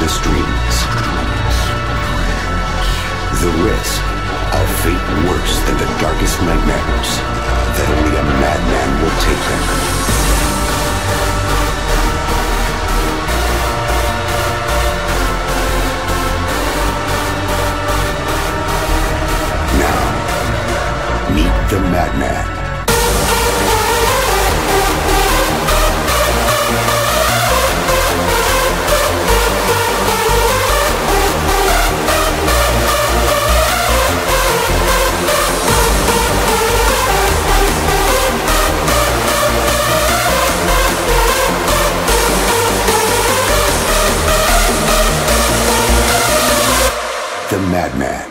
the dreams. The risk, a fate worse than the darkest nightmares that only a madman will take them. Now, meet the madman. Madman.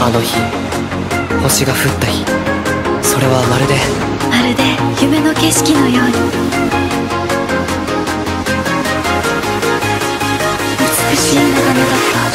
あの日星が降った日。それはまるで。まるで夢の景色のように。美しい眺めだった。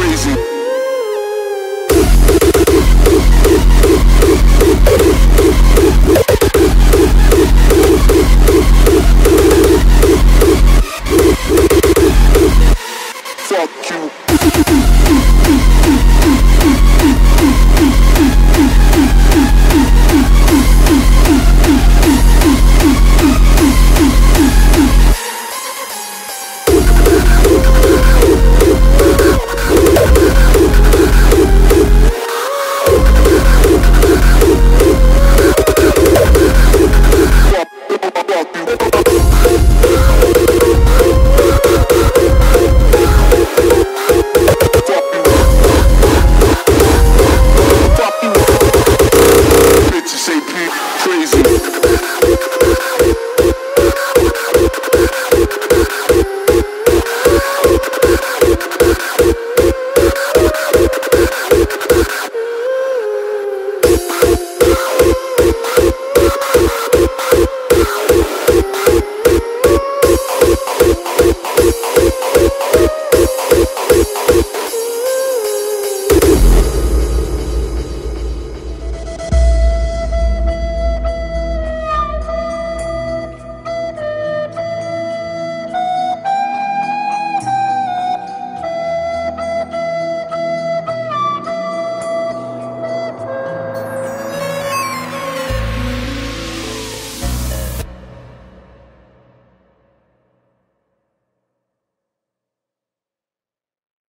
crazy.